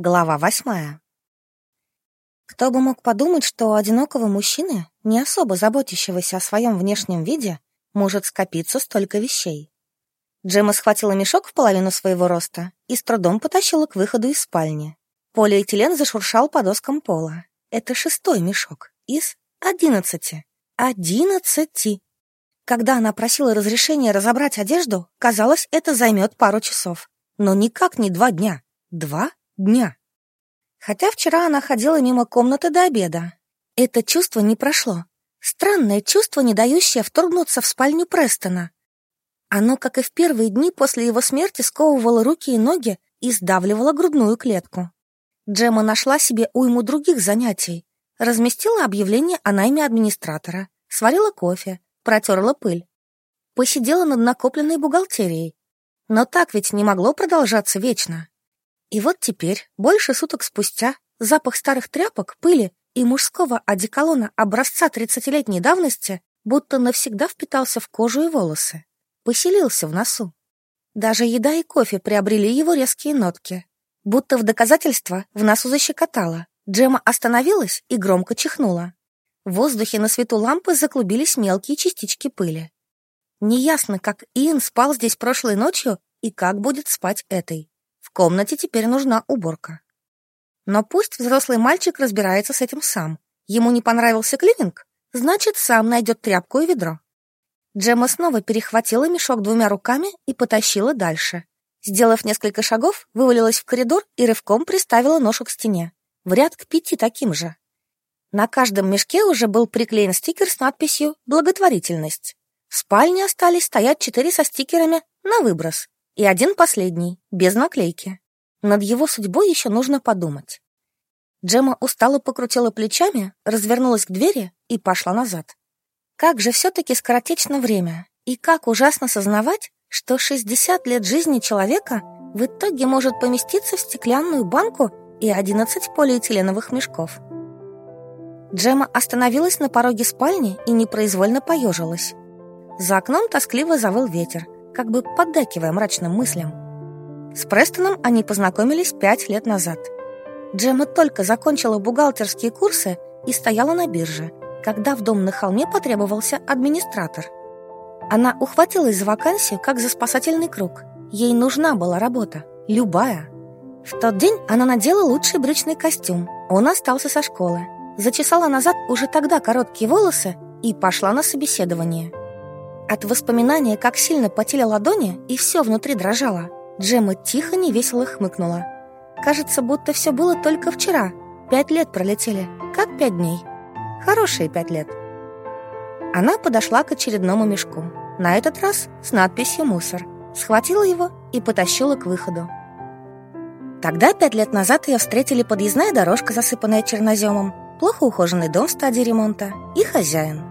Глава восьмая. Кто бы мог подумать, что у одинокого мужчины, не особо заботящегося о своем внешнем виде, может скопиться столько вещей. Джема схватила мешок в половину своего роста и с трудом потащила к выходу из спальни. Полиэтилен зашуршал по доскам пола. Это шестой мешок из одиннадцати. Одиннадцати! Когда она просила разрешения разобрать одежду, казалось, это займет пару часов. Но никак не два дня. Два дня. Хотя вчера она ходила мимо комнаты до обеда. Это чувство не прошло. Странное чувство, не дающее вторгнуться в спальню Престона. Оно, как и в первые дни после его смерти, сковывало руки и ноги и сдавливало грудную клетку. Джема нашла себе уйму других занятий. Разместила объявление о найме администратора, сварила кофе, протерла пыль. Посидела над накопленной бухгалтерией. Но так ведь не могло продолжаться вечно. И вот теперь, больше суток спустя, запах старых тряпок, пыли и мужского одеколона образца тридцатилетней давности будто навсегда впитался в кожу и волосы, поселился в носу. Даже еда и кофе приобрели его резкие нотки. Будто в доказательство в носу защекотало. Джема остановилась и громко чихнула. В воздухе на свету лампы заклубились мелкие частички пыли. Неясно, как Иэн спал здесь прошлой ночью и как будет спать этой. Комнате теперь нужна уборка. Но пусть взрослый мальчик разбирается с этим сам. Ему не понравился клининг, значит, сам найдет тряпку и ведро. Джемма снова перехватила мешок двумя руками и потащила дальше. Сделав несколько шагов, вывалилась в коридор и рывком приставила ношу к стене. В ряд к пяти таким же. На каждом мешке уже был приклеен стикер с надписью «Благотворительность». В спальне остались стоять четыре со стикерами на выброс и один последний, без наклейки. Над его судьбой еще нужно подумать. Джема устало покрутила плечами, развернулась к двери и пошла назад. Как же все-таки скоротечно время, и как ужасно сознавать, что 60 лет жизни человека в итоге может поместиться в стеклянную банку и 11 полиэтиленовых мешков. Джема остановилась на пороге спальни и непроизвольно поежилась. За окном тоскливо завыл ветер – как бы поддакивая мрачным мыслям. С Престоном они познакомились пять лет назад. Джема только закончила бухгалтерские курсы и стояла на бирже, когда в дом на холме потребовался администратор. Она ухватилась за вакансию, как за спасательный круг. Ей нужна была работа, любая. В тот день она надела лучший брючный костюм. Он остался со школы. Зачесала назад уже тогда короткие волосы и пошла на собеседование. От воспоминания, как сильно потели ладони, и все внутри дрожало, Джемма тихо невесело хмыкнула. Кажется, будто все было только вчера. Пять лет пролетели, как пять дней. Хорошие пять лет. Она подошла к очередному мешку. На этот раз с надписью «Мусор». Схватила его и потащила к выходу. Тогда, пять лет назад, ее встретили подъездная дорожка, засыпанная черноземом, плохо ухоженный дом в стадии ремонта и хозяин.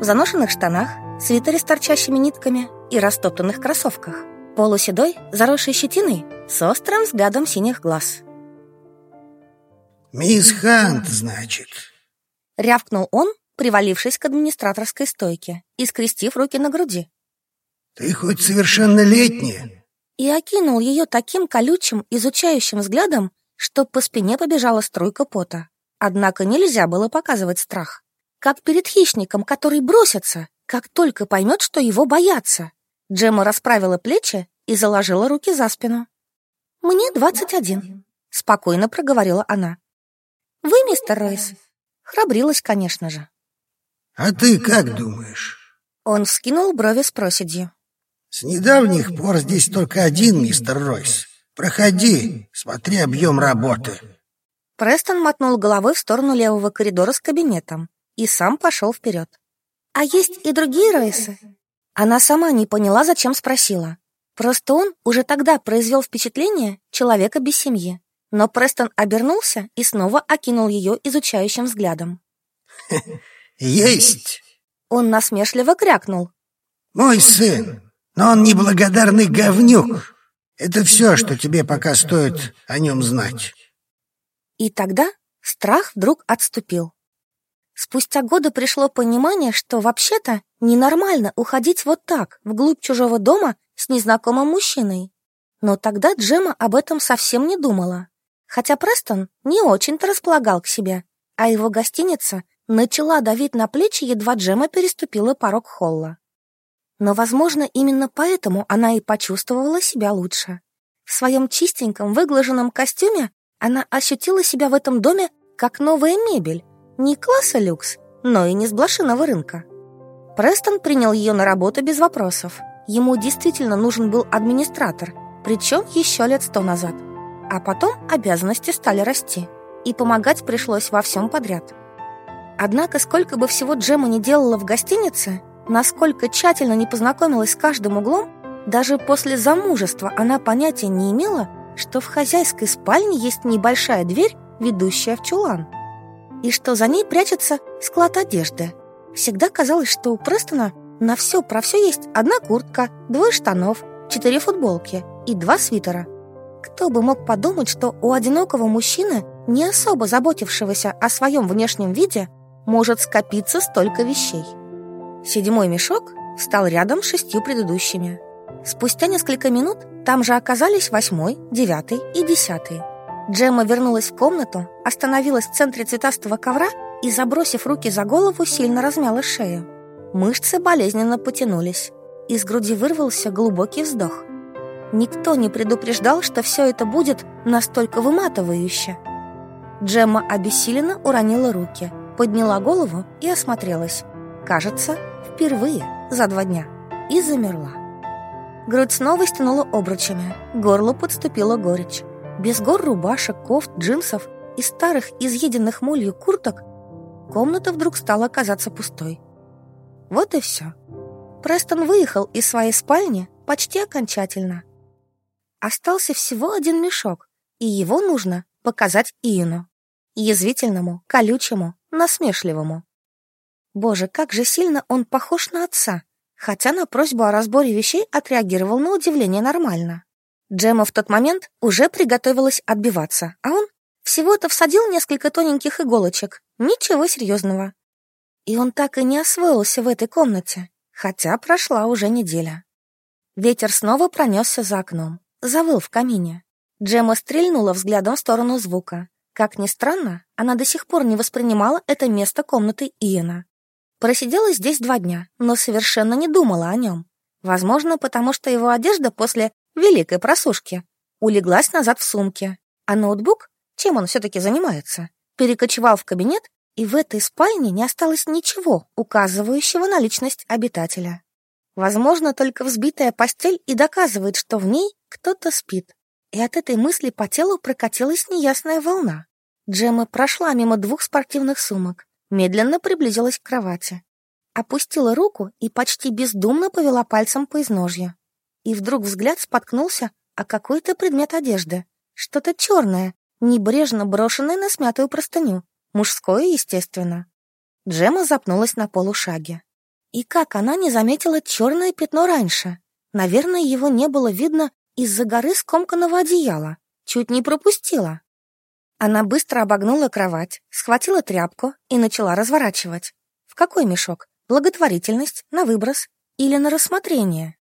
В заношенных штанах, свитере с торчащими нитками и растоптанных кроссовках. Полуседой, заросший щетиной, с острым взглядом синих глаз. «Мисс Хант, значит?» Рявкнул он, привалившись к администраторской стойке и скрестив руки на груди. «Ты хоть совершеннолетняя?» И окинул ее таким колючим, изучающим взглядом, что по спине побежала струйка пота. Однако нельзя было показывать страх. Как перед хищником, который бросится, как только поймет, что его боятся. Джема расправила плечи и заложила руки за спину. «Мне двадцать один», — спокойно проговорила она. «Вы, мистер Ройс?» Храбрилась, конечно же. «А ты как думаешь?» Он вскинул брови с проседью. «С недавних пор здесь только один мистер Ройс. Проходи, смотри объем работы». Престон мотнул головой в сторону левого коридора с кабинетом и сам пошел вперед. «А есть и другие Ройсы?» Она сама не поняла, зачем спросила. Просто он уже тогда произвел впечатление человека без семьи. Но Престон обернулся и снова окинул ее изучающим взглядом. «Есть!» Он насмешливо крякнул. «Мой сын, но он неблагодарный говнюк. Это все, что тебе пока стоит о нем знать». И тогда страх вдруг отступил. Спустя годы пришло понимание, что вообще-то ненормально уходить вот так, вглубь чужого дома с незнакомым мужчиной. Но тогда Джема об этом совсем не думала. Хотя Престон не очень-то располагал к себе, а его гостиница начала давить на плечи, едва Джема переступила порог холла. Но, возможно, именно поэтому она и почувствовала себя лучше. В своем чистеньком, выглаженном костюме она ощутила себя в этом доме как новая мебель, не класса люкс, но и не с блошиного рынка. Престон принял ее на работу без вопросов. Ему действительно нужен был администратор, причем еще лет сто назад. А потом обязанности стали расти, и помогать пришлось во всем подряд. Однако, сколько бы всего Джема не делала в гостинице, насколько тщательно не познакомилась с каждым углом, даже после замужества она понятия не имела, что в хозяйской спальне есть небольшая дверь, ведущая в чулан, и что за ней прячется склад одежды. Всегда казалось, что у Престона на все про все есть одна куртка, двое штанов, четыре футболки и два свитера. Кто бы мог подумать, что у одинокого мужчины, не особо заботившегося о своем внешнем виде, может скопиться столько вещей. Седьмой мешок встал рядом с шестью предыдущими. Спустя несколько минут там же оказались восьмой, девятый и десятый. Джемма вернулась в комнату, остановилась в центре цветастого ковра и, забросив руки за голову, сильно размяла шею. Мышцы болезненно потянулись. Из груди вырвался глубокий вздох. Никто не предупреждал, что все это будет настолько выматывающе. Джемма обессиленно уронила руки, подняла голову и осмотрелась. Кажется, впервые за два дня. И замерла. Грудь снова стянула обручами, горло подступила горечь. Без гор рубашек, кофт, джинсов и старых изъеденных молью курток комната вдруг стала казаться пустой. Вот и все. Престон выехал из своей спальни почти окончательно. Остался всего один мешок, и его нужно показать Иену. Язвительному, колючему, насмешливому. Боже, как же сильно он похож на отца, хотя на просьбу о разборе вещей отреагировал на удивление нормально. Джема в тот момент уже приготовилась отбиваться, а он всего-то всадил несколько тоненьких иголочек. Ничего серьезного. И он так и не освоился в этой комнате, хотя прошла уже неделя. Ветер снова пронесся за окном, завыл в камине. Джема стрельнула взглядом в сторону звука. Как ни странно, она до сих пор не воспринимала это место комнаты Иена. Просидела здесь два дня, но совершенно не думала о нем. Возможно, потому что его одежда после великой просушки улеглась назад в сумке, а ноутбук, чем он все-таки занимается, перекочевал в кабинет и в этой спальне не осталось ничего, указывающего на личность обитателя. Возможно, только взбитая постель и доказывает, что в ней кто-то спит. И от этой мысли по телу прокатилась неясная волна. Джема прошла мимо двух спортивных сумок, медленно приблизилась к кровати. Опустила руку и почти бездумно повела пальцем по изножью. И вдруг взгляд споткнулся о какой-то предмет одежды. Что-то черное, небрежно брошенное на смятую простыню. Мужское, естественно. Джема запнулась на полушаге. И как она не заметила черное пятно раньше? Наверное, его не было видно из-за горы скомканного одеяла. Чуть не пропустила. Она быстро обогнула кровать, схватила тряпку и начала разворачивать. В какой мешок? Благотворительность, на выброс или на рассмотрение?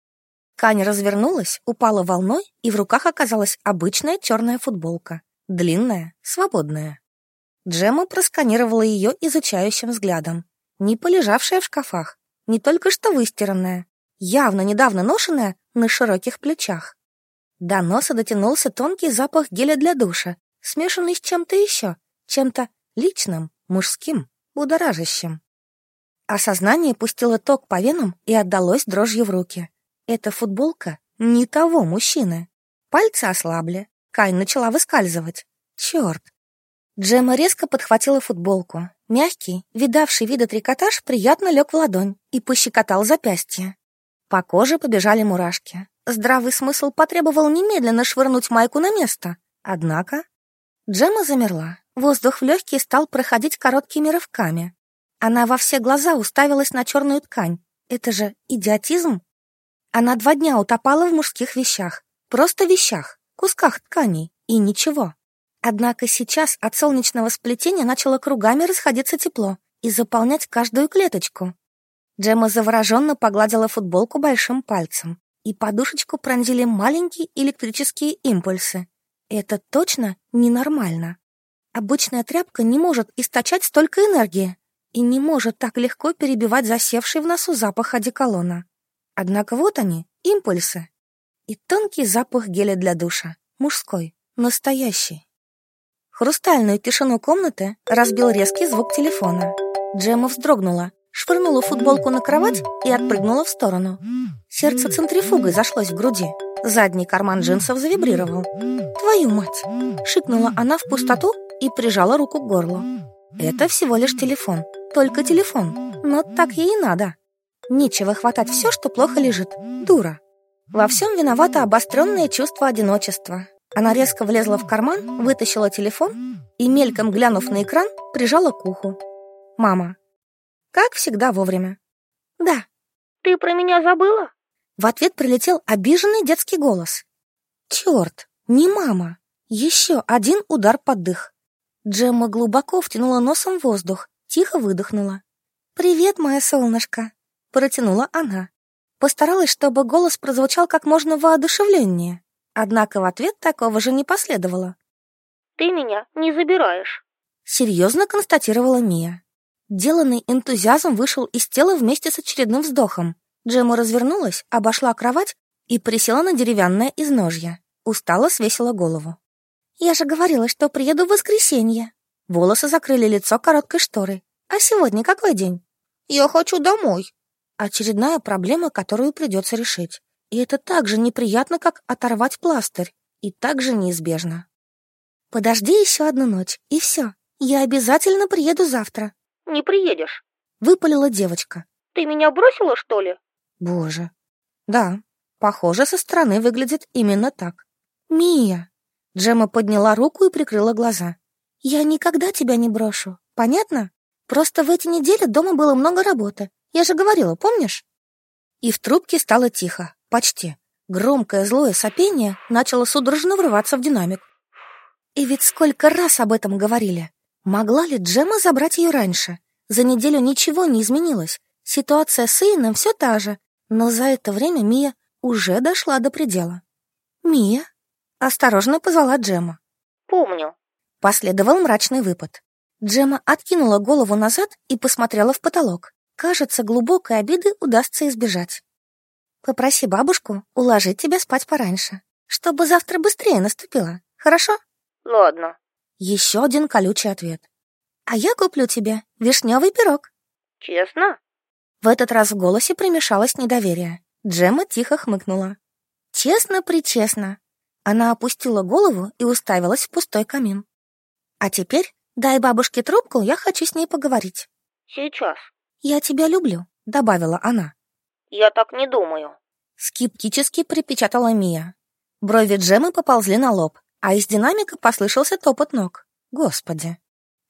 Ткань развернулась, упала волной, и в руках оказалась обычная черная футболка. Длинная, свободная. Джема просканировала ее изучающим взглядом. Не полежавшая в шкафах, не только что выстиранная, явно недавно ношенная на широких плечах. До носа дотянулся тонкий запах геля для душа, смешанный с чем-то еще, чем-то личным, мужским, будоражащим. Осознание пустило ток по венам и отдалось дрожью в руки. Эта футболка не того мужчины. Пальцы ослабли, Кай начала выскальзывать. Черт, Джема резко подхватила футболку. Мягкий, видавший вида трикотаж приятно лег в ладонь и пощекотал запястье. По коже побежали мурашки. Здравый смысл потребовал немедленно швырнуть майку на место. Однако Джема замерла. Воздух в легкие стал проходить короткими рывками. Она во все глаза уставилась на черную ткань. Это же идиотизм. Она два дня утопала в мужских вещах. Просто вещах, кусках тканей и ничего. Однако сейчас от солнечного сплетения начало кругами расходиться тепло и заполнять каждую клеточку. Джема завороженно погладила футболку большим пальцем, и подушечку пронзили маленькие электрические импульсы. Это точно ненормально. Обычная тряпка не может источать столько энергии и не может так легко перебивать засевший в носу запах одеколона. Однако вот они, импульсы. И тонкий запах геля для душа, мужской, настоящий. Хрустальную тишину комнаты разбил резкий звук телефона. Джема вздрогнула, швырнула футболку на кровать и отпрыгнула в сторону. Сердце центрифугой зашлось в груди. Задний карман джинсов завибрировал. «Твою мать!» — шикнула она в пустоту и прижала руку к горлу. «Это всего лишь телефон. Только телефон. Но так ей и надо. Нечего хватать все, что плохо лежит. Дура!» Во всем виновато обостренное чувство одиночества. Она резко влезла в карман, вытащила телефон и, мельком глянув на экран, прижала к уху. «Мама». Как всегда вовремя. «Да». «Ты про меня забыла?» В ответ прилетел обиженный детский голос. «Черт, не мама!» Еще один удар под дых. Джемма глубоко втянула носом воздух, тихо выдохнула. «Привет, моя солнышко!» — протянула она. Постаралась, чтобы голос прозвучал как можно воодушевленнее. Однако в ответ такого же не последовало. «Ты меня не забираешь», — серьезно констатировала Мия. Деланный энтузиазм вышел из тела вместе с очередным вздохом. Джема развернулась, обошла кровать и присела на деревянное изножье. Устало свесила голову. «Я же говорила, что приеду в воскресенье». Волосы закрыли лицо короткой шторой. «А сегодня какой день?» «Я хочу домой». Очередная проблема, которую придется решить. И это так же неприятно, как оторвать пластырь. И так же неизбежно. «Подожди еще одну ночь, и все. Я обязательно приеду завтра». «Не приедешь», — выпалила девочка. «Ты меня бросила, что ли?» Боже. Да, похоже, со стороны выглядит именно так. Мия. Джема подняла руку и прикрыла глаза. Я никогда тебя не брошу. Понятно? Просто в эти недели дома было много работы. Я же говорила, помнишь? И в трубке стало тихо. Почти. Громкое злое сопение начало судорожно врываться в динамик. И ведь сколько раз об этом говорили. Могла ли Джема забрать ее раньше? За неделю ничего не изменилось. Ситуация с Иеном все та же, но за это время Мия уже дошла до предела. «Мия?» — осторожно позвала Джема. «Помню». Последовал мрачный выпад. Джема откинула голову назад и посмотрела в потолок. Кажется, глубокой обиды удастся избежать. «Попроси бабушку уложить тебя спать пораньше, чтобы завтра быстрее наступило, хорошо?» «Ладно». Еще один колючий ответ. «А я куплю тебе вишневый пирог». «Честно?» В этот раз в голосе примешалось недоверие. Джема тихо хмыкнула. «Честно-причестно». Она опустила голову и уставилась в пустой камин. «А теперь дай бабушке трубку, я хочу с ней поговорить». «Сейчас». «Я тебя люблю», — добавила она. «Я так не думаю», — скептически припечатала Мия. Брови Джемы поползли на лоб, а из динамика послышался топот ног. Господи.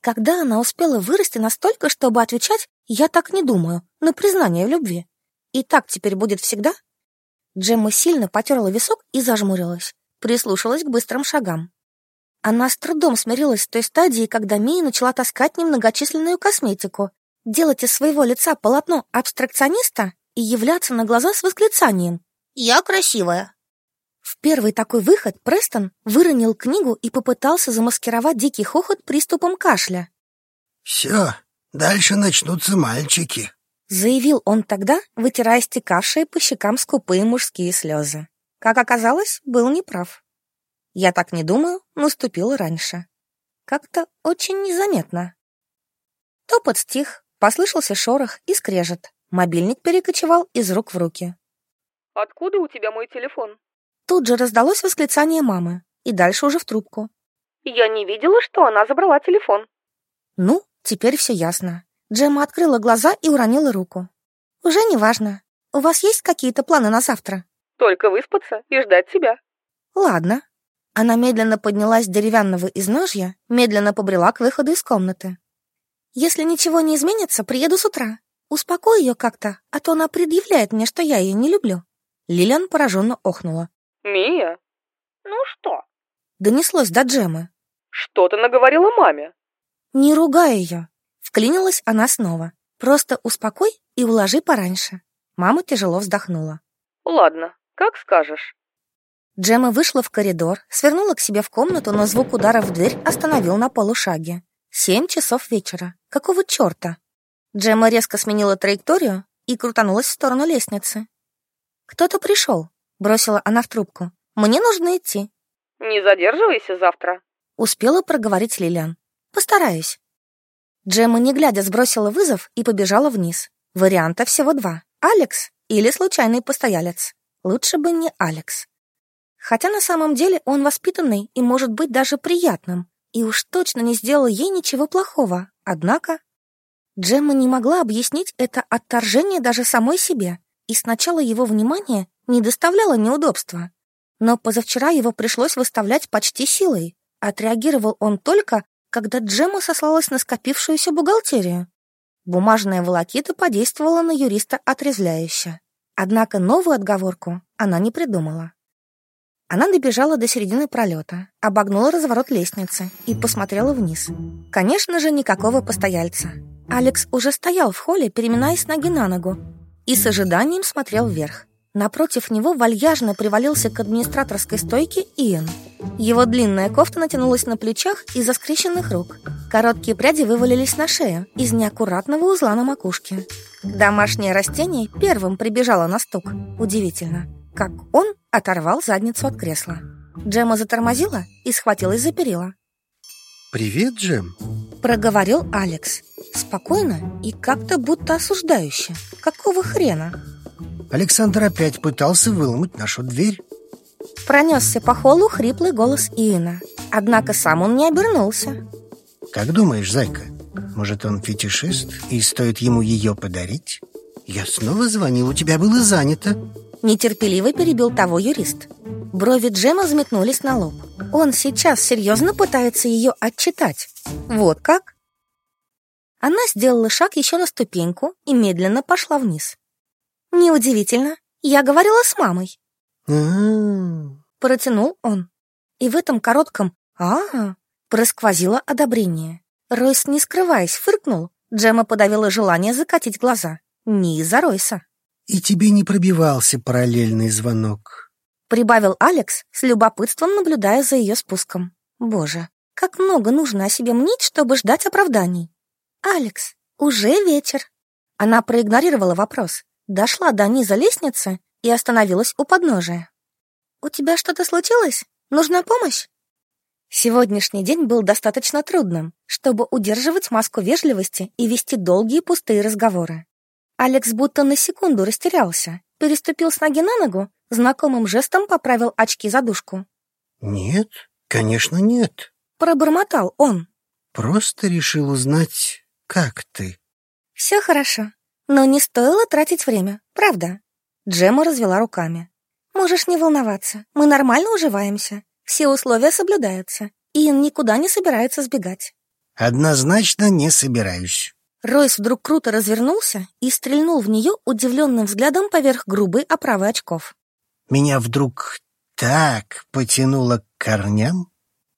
Когда она успела вырасти настолько, чтобы отвечать «я так не думаю» на признание в любви? И так теперь будет всегда? Джемма сильно потерла висок и зажмурилась, прислушалась к быстрым шагам. Она с трудом смирилась с той стадией, когда Мия начала таскать немногочисленную косметику, делать из своего лица полотно абстракциониста и являться на глаза с восклицанием «Я красивая!». В первый такой выход Престон выронил книгу и попытался замаскировать дикий хохот приступом кашля. «Все, дальше начнутся мальчики», — заявил он тогда, вытирая стекавшие по щекам скупые мужские слезы. Как оказалось, был неправ. Я так не думаю, наступил раньше. Как-то очень незаметно. Топот стих, послышался шорох и скрежет. Мобильник перекочевал из рук в руки. «Откуда у тебя мой телефон?» Тут же раздалось восклицание мамы, и дальше уже в трубку. «Я не видела, что она забрала телефон». Ну, теперь все ясно. Джемма открыла глаза и уронила руку. «Уже не важно. У вас есть какие-то планы на завтра?» «Только выспаться и ждать тебя». «Ладно». Она медленно поднялась с деревянного изножья, медленно побрела к выходу из комнаты. «Если ничего не изменится, приеду с утра. Успокой ее как-то, а то она предъявляет мне, что я ее не люблю». Лилиан пораженно охнула. «Мия?» «Ну что?» Донеслось до Джемы. «Что ты наговорила маме?» «Не ругай ее!» Вклинилась она снова. «Просто успокой и уложи пораньше». Мама тяжело вздохнула. «Ладно, как скажешь». Джема вышла в коридор, свернула к себе в комнату, но звук удара в дверь остановил на полушаге. Семь часов вечера. Какого черта? Джема резко сменила траекторию и крутанулась в сторону лестницы. «Кто-то пришел», — бросила она в трубку. «Мне нужно идти». «Не задерживайся завтра», — успела проговорить Лилиан. «Постараюсь». Джема, не глядя, сбросила вызов и побежала вниз. Варианта всего два. Алекс или случайный постоялец. Лучше бы не Алекс. Хотя на самом деле он воспитанный и может быть даже приятным, и уж точно не сделал ей ничего плохого. Однако Джемма не могла объяснить это отторжение даже самой себе, и сначала его внимание не доставляло неудобства. Но позавчера его пришлось выставлять почти силой. Отреагировал он только, когда Джемма сослалась на скопившуюся бухгалтерию. Бумажная волокита подействовала на юриста отрезвляюще. Однако новую отговорку она не придумала. Она добежала до середины пролета, обогнула разворот лестницы и посмотрела вниз. Конечно же, никакого постояльца. Алекс уже стоял в холле, переминаясь ноги на ногу, и с ожиданием смотрел вверх. Напротив него вальяжно привалился к администраторской стойке Иэн. Его длинная кофта натянулась на плечах из-за скрещенных рук. Короткие пряди вывалились на шею из неаккуратного узла на макушке. Домашнее растение первым прибежало на стук. Удивительно, как он оторвал задницу от кресла. Джема затормозила и схватилась за перила. «Привет, Джем», — проговорил Алекс. Спокойно и как-то будто осуждающе. Какого хрена? Александр опять пытался выломать нашу дверь. Пронесся по холлу хриплый голос Иена. Однако сам он не обернулся. Как думаешь, зайка, может, он фетишист и стоит ему ее подарить? Я снова звонил, у тебя было занято. Нетерпеливо перебил того юрист. Брови Джема взметнулись на лоб. Он сейчас серьезно пытается ее отчитать. Вот как? Она сделала шаг еще на ступеньку и медленно пошла вниз. «Неудивительно. Я говорила с мамой». М-м-м. Протянул он. И в этом коротком «а-а» просквозило одобрение. Ройс, не скрываясь, фыркнул. Джема подавила желание закатить глаза. Не из-за Ройса. И тебе не пробивался параллельный звонок. Прибавил Алекс, с любопытством наблюдая за ее спуском. Боже, как много нужно о себе мнить, чтобы ждать оправданий. «Алекс, уже вечер». Она проигнорировала вопрос, дошла до низа лестницы и остановилась у подножия. «У тебя что-то случилось? Нужна помощь?» Сегодняшний день был достаточно трудным, чтобы удерживать маску вежливости и вести долгие пустые разговоры. Алекс будто на секунду растерялся, переступил с ноги на ногу, знакомым жестом поправил очки-задушку. «Нет, конечно, нет», — пробормотал он. «Просто решил узнать, как ты». «Все хорошо, но не стоило тратить время, правда?» Джема развела руками. «Можешь не волноваться, мы нормально уживаемся, все условия соблюдаются, и никуда не собирается сбегать». «Однозначно не собираюсь». Ройс вдруг круто развернулся и стрельнул в нее удивленным взглядом поверх грубой оправы очков. «Меня вдруг так потянуло к корням?»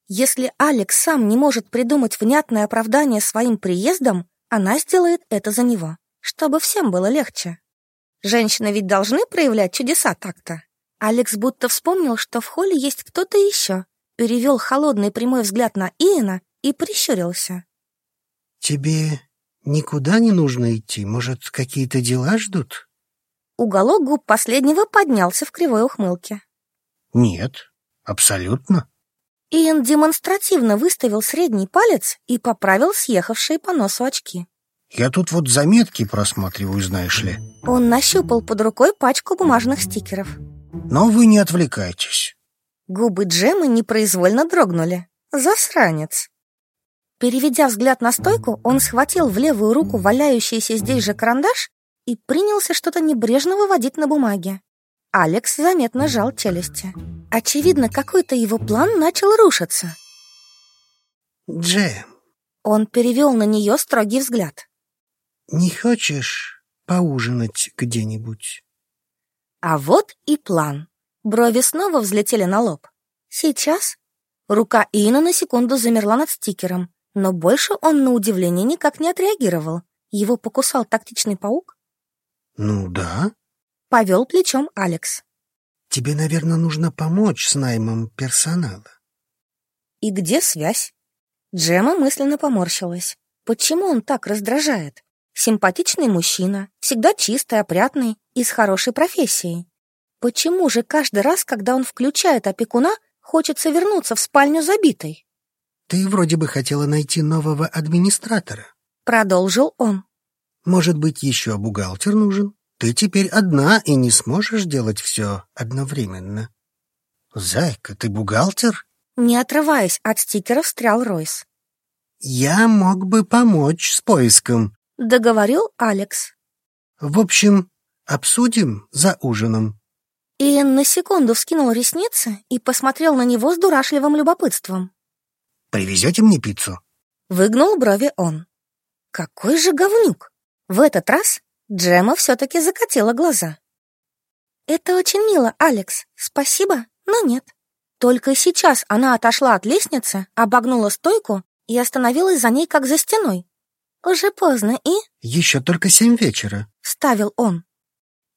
Если Алекс сам не может придумать внятное оправдание своим приездом, она сделает это за него, чтобы всем было легче. Женщины ведь должны проявлять чудеса так-то. Алекс будто вспомнил, что в холле есть кто-то еще, перевел холодный прямой взгляд на Иена и прищурился. «Тебе «Никуда не нужно идти. Может, какие-то дела ждут?» Уголок губ последнего поднялся в кривой ухмылке. «Нет, абсолютно». Иэн демонстративно выставил средний палец и поправил съехавшие по носу очки. «Я тут вот заметки просматриваю, знаешь ли». Он нащупал под рукой пачку бумажных стикеров. «Но вы не отвлекайтесь». Губы Джемы непроизвольно дрогнули. «Засранец». Переведя взгляд на стойку, он схватил в левую руку валяющийся здесь же карандаш и принялся что-то небрежно выводить на бумаге. Алекс заметно жал челюсти. Очевидно, какой-то его план начал рушиться. «Джем...» Он перевел на нее строгий взгляд. «Не хочешь поужинать где-нибудь?» А вот и план. Брови снова взлетели на лоб. «Сейчас?» Рука Ина на секунду замерла над стикером, но больше он, на удивление, никак не отреагировал. Его покусал тактичный паук? Ну да. Повел плечом Алекс. Тебе, наверное, нужно помочь с наймом персонала. И где связь? Джема мысленно поморщилась. Почему он так раздражает? Симпатичный мужчина, всегда чистый, опрятный и с хорошей профессией. Почему же каждый раз, когда он включает опекуна, хочется вернуться в спальню забитой? Ты вроде бы хотела найти нового администратора. Продолжил он. Может быть, еще бухгалтер нужен? Ты теперь одна и не сможешь делать все одновременно. Зайка, ты бухгалтер? Не отрываясь от стикера, встрял Ройс. Я мог бы помочь с поиском. Договорил Алекс. В общем, обсудим за ужином. Иэн на секунду вскинул ресницы и посмотрел на него с дурашливым любопытством. Привезете мне пиццу? Выгнул брови он. Какой же говнюк! В этот раз Джема все-таки закатила глаза. «Это очень мило, Алекс. Спасибо, но нет». Только сейчас она отошла от лестницы, обогнула стойку и остановилась за ней, как за стеной. «Уже поздно и...» «Еще только семь вечера», — вставил он.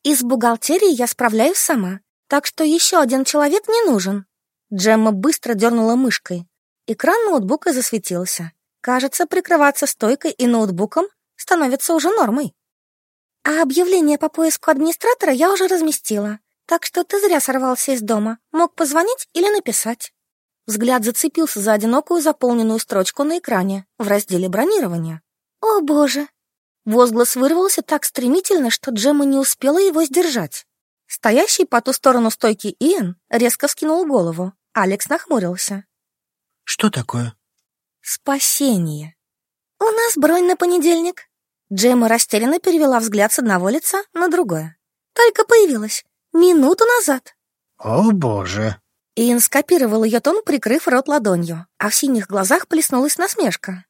«Из бухгалтерии я справляюсь сама, так что еще один человек не нужен». Джемма быстро дернула мышкой. Экран ноутбука засветился. Кажется, прикрываться стойкой и ноутбуком становится уже нормой. А объявление по поиску администратора я уже разместила, так что ты зря сорвался из дома, мог позвонить или написать. Взгляд зацепился за одинокую заполненную строчку на экране в разделе бронирования. О, боже! Возглас вырвался так стремительно, что Джемма не успела его сдержать. Стоящий по ту сторону стойки Иэн резко вскинул голову. Алекс нахмурился. «Что такое?» «Спасение. У нас бронь на понедельник. Джемма растерянно перевела взгляд с одного лица на другое. «Только появилась. Минуту назад». «О, боже!» Иэн скопировал ее тон, прикрыв рот ладонью, а в синих глазах плеснулась насмешка.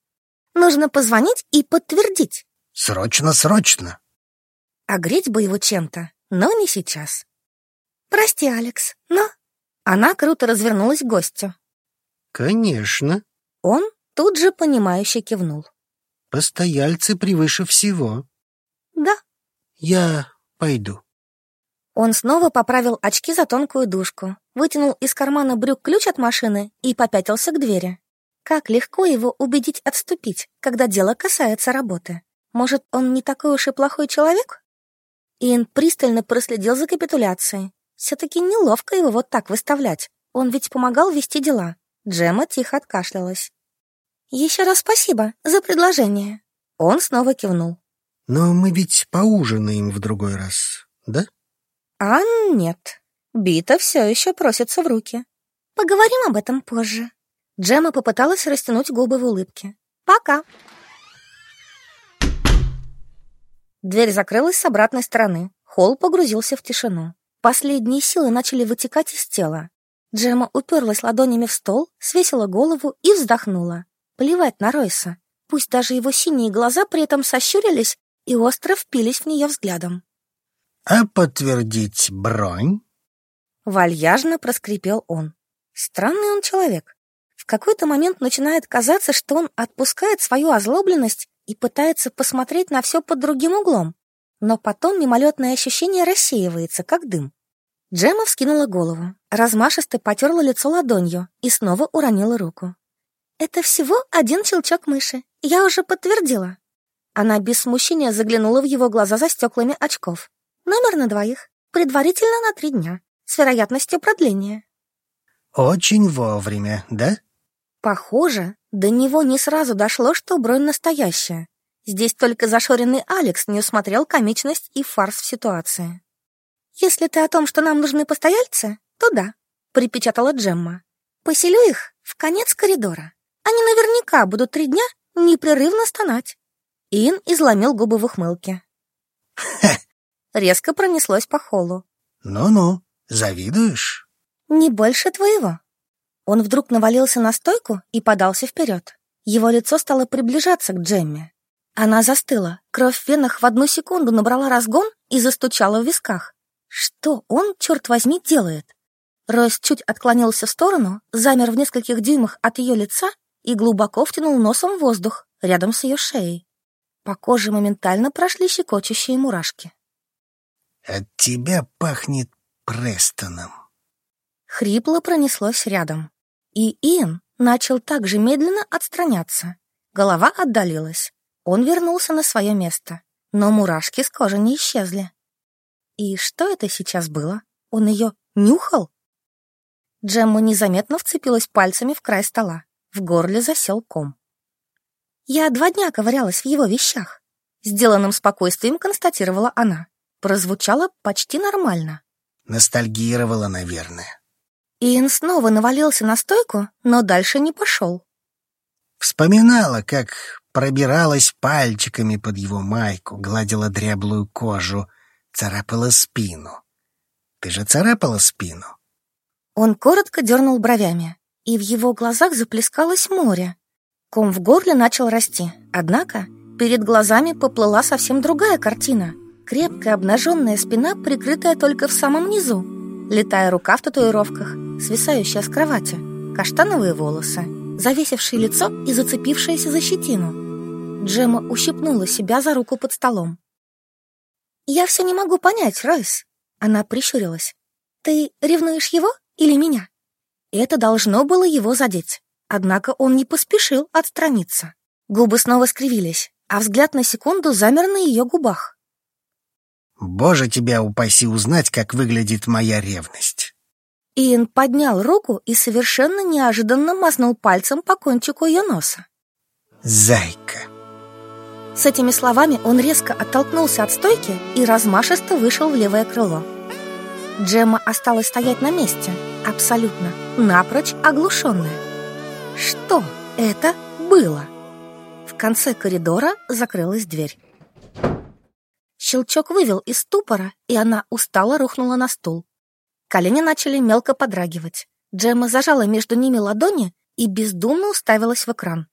«Нужно позвонить и подтвердить». «Срочно, срочно!» Огреть бы его чем-то, но не сейчас. «Прости, Алекс, но...» Она круто развернулась к гостю. «Конечно». Он тут же понимающе кивнул. Постояльцы превыше всего. Да. Я пойду. Он снова поправил очки за тонкую дужку, вытянул из кармана брюк ключ от машины и попятился к двери. Как легко его убедить отступить, когда дело касается работы. Может, он не такой уж и плохой человек? Иэн пристально проследил за капитуляцией. Все-таки неловко его вот так выставлять. Он ведь помогал вести дела. Джема тихо откашлялась. «Еще раз спасибо за предложение». Он снова кивнул. «Но мы ведь поужинаем в другой раз, да?» «А нет. Бита все еще просится в руки. Поговорим об этом позже». Джема попыталась растянуть губы в улыбке. «Пока». Дверь закрылась с обратной стороны. Холл погрузился в тишину. Последние силы начали вытекать из тела. Джема уперлась ладонями в стол, свесила голову и вздохнула. Плевать на Ройса. Пусть даже его синие глаза при этом сощурились и остро впились в нее взглядом. «А подтвердить бронь?» Вальяжно проскрипел он. Странный он человек. В какой-то момент начинает казаться, что он отпускает свою озлобленность и пытается посмотреть на все под другим углом. Но потом мимолетное ощущение рассеивается, как дым. Джема вскинула голову, размашисто потерла лицо ладонью и снова уронила руку. «Это всего один щелчок мыши. Я уже подтвердила». Она без смущения заглянула в его глаза за стеклами очков. «Номер на двоих. Предварительно на три дня. С вероятностью продления». «Очень вовремя, да?» Похоже, до него не сразу дошло, что бронь настоящая. Здесь только зашоренный Алекс не усмотрел комичность и фарс в ситуации. «Если ты о том, что нам нужны постояльцы, то да», — припечатала Джемма. «Поселю их в конец коридора». Они наверняка будут три дня непрерывно стонать. Ин изломил губы в ухмылке. Хе. Резко пронеслось по холлу. Ну-ну, завидуешь? Не больше твоего. Он вдруг навалился на стойку и подался вперед. Его лицо стало приближаться к Джемме. Она застыла, кровь в венах в одну секунду набрала разгон и застучала в висках. Что он, черт возьми, делает? Ройс чуть отклонился в сторону, замер в нескольких дюймах от ее лица и глубоко втянул носом воздух рядом с ее шеей. По коже моментально прошли щекочущие мурашки. «От тебя пахнет Престоном. Хрипло пронеслось рядом. И Иэн начал также медленно отстраняться. Голова отдалилась. Он вернулся на свое место, но мурашки с кожи не исчезли. И что это сейчас было? Он ее нюхал? Джемма незаметно вцепилась пальцами в край стола. В горле засел ком. Я два дня ковырялась в его вещах. Сделанным спокойствием констатировала она. Прозвучало почти нормально. Ностальгировала, наверное. Иэн снова навалился на стойку, но дальше не пошел. Вспоминала, как пробиралась пальчиками под его майку, гладила дряблую кожу, царапала спину. Ты же царапала спину? Он коротко дернул бровями, и в его глазах заплескалось море. Ком в горле начал расти, однако перед глазами поплыла совсем другая картина. Крепкая обнаженная спина, прикрытая только в самом низу, летая рука в татуировках, свисающая с кровати, каштановые волосы, завесившее лицо и зацепившееся за щетину. Джема ущипнула себя за руку под столом. «Я все не могу понять, Ройс». Она прищурилась. «Ты ревнуешь его или меня?» Это должно было его задеть. Однако он не поспешил отстраниться. Губы снова скривились, а взгляд на секунду замер на ее губах. «Боже, тебя упаси узнать, как выглядит моя ревность!» Иэн поднял руку и совершенно неожиданно мазнул пальцем по кончику ее носа. «Зайка!» С этими словами он резко оттолкнулся от стойки и размашисто вышел в левое крыло. Джемма осталась стоять на месте, абсолютно, напрочь оглушенная. Что это было? В конце коридора закрылась дверь. Щелчок вывел из ступора, и она устало рухнула на стул. Колени начали мелко подрагивать. Джемма зажала между ними ладони и бездумно уставилась в экран.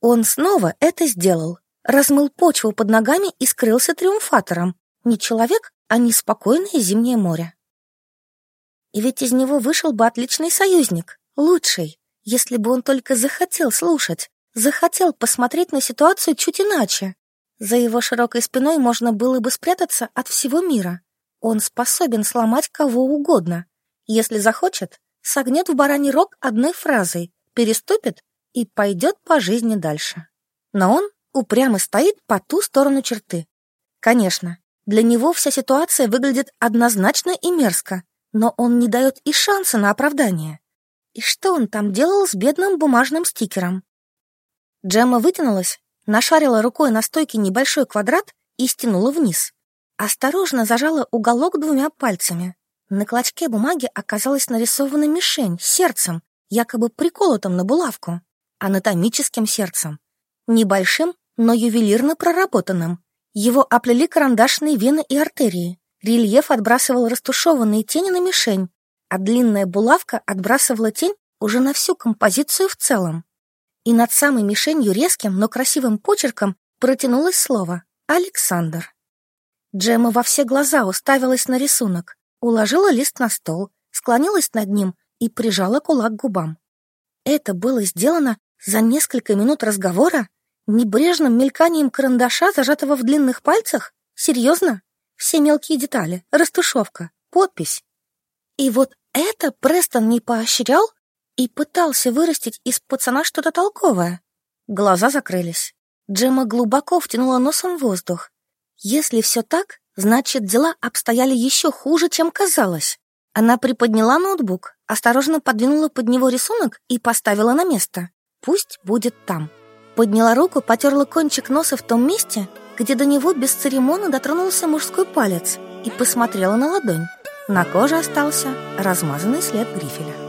Он снова это сделал. Размыл почву под ногами и скрылся триумфатором. Не человек, а неспокойное зимнее море. И ведь из него вышел бы отличный союзник, лучший, если бы он только захотел слушать, захотел посмотреть на ситуацию чуть иначе. За его широкой спиной можно было бы спрятаться от всего мира. Он способен сломать кого угодно. Если захочет, согнет в бараний рог одной фразой, переступит и пойдет по жизни дальше. Но он упрямо стоит по ту сторону черты. Конечно, для него вся ситуация выглядит однозначно и мерзко, но он не дает и шанса на оправдание. И что он там делал с бедным бумажным стикером? Джемма вытянулась, нашарила рукой на стойке небольшой квадрат и стянула вниз. Осторожно зажала уголок двумя пальцами. На клочке бумаги оказалась нарисована мишень сердцем, якобы приколотым на булавку, анатомическим сердцем. Небольшим, но ювелирно проработанным. Его оплели карандашные вены и артерии. Рельеф отбрасывал растушеванные тени на мишень, а длинная булавка отбрасывала тень уже на всю композицию в целом. И над самой мишенью резким, но красивым почерком протянулось слово «Александр». Джема во все глаза уставилась на рисунок, уложила лист на стол, склонилась над ним и прижала кулак к губам. Это было сделано за несколько минут разговора, небрежным мельканием карандаша, зажатого в длинных пальцах? Серьезно? Все мелкие детали, растушевка, подпись. И вот это Престон не поощрял и пытался вырастить из пацана что-то толковое. Глаза закрылись. Джема глубоко втянула носом воздух. Если все так, значит, дела обстояли еще хуже, чем казалось. Она приподняла ноутбук, осторожно подвинула под него рисунок и поставила на место. Пусть будет там. Подняла руку, потерла кончик носа в том месте, где до него без церемона дотронулся мужской палец и посмотрела на ладонь. На коже остался размазанный след грифеля.